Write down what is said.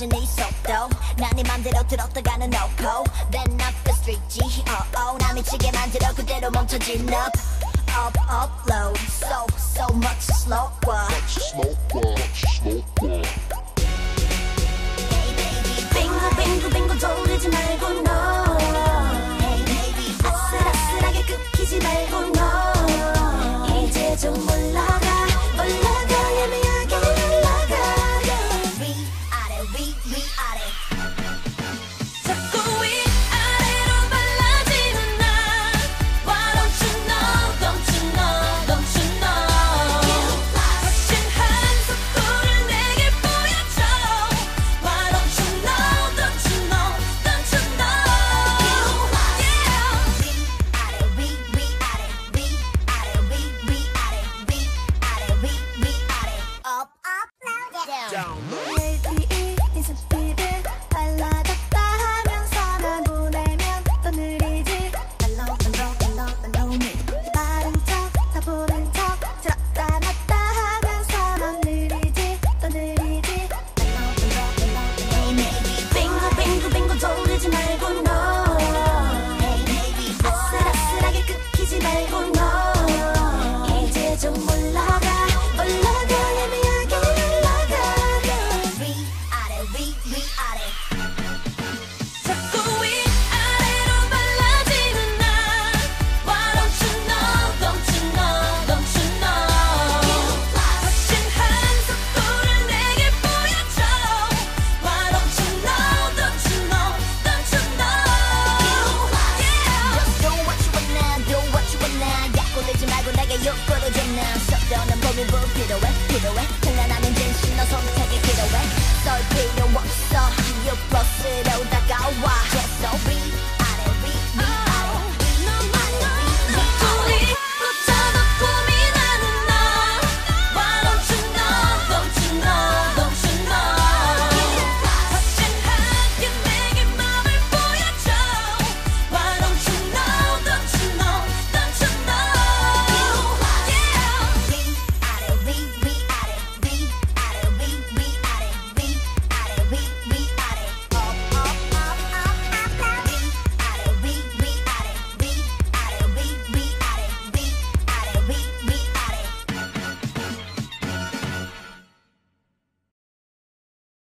빠진 네 속도 난네 맘대로 들었다가는 놓고 Then up the street G O O 나 미치게 만들어 그대로 멈춰진 up Up up low. So so much slower Much slower Much slower down low. down the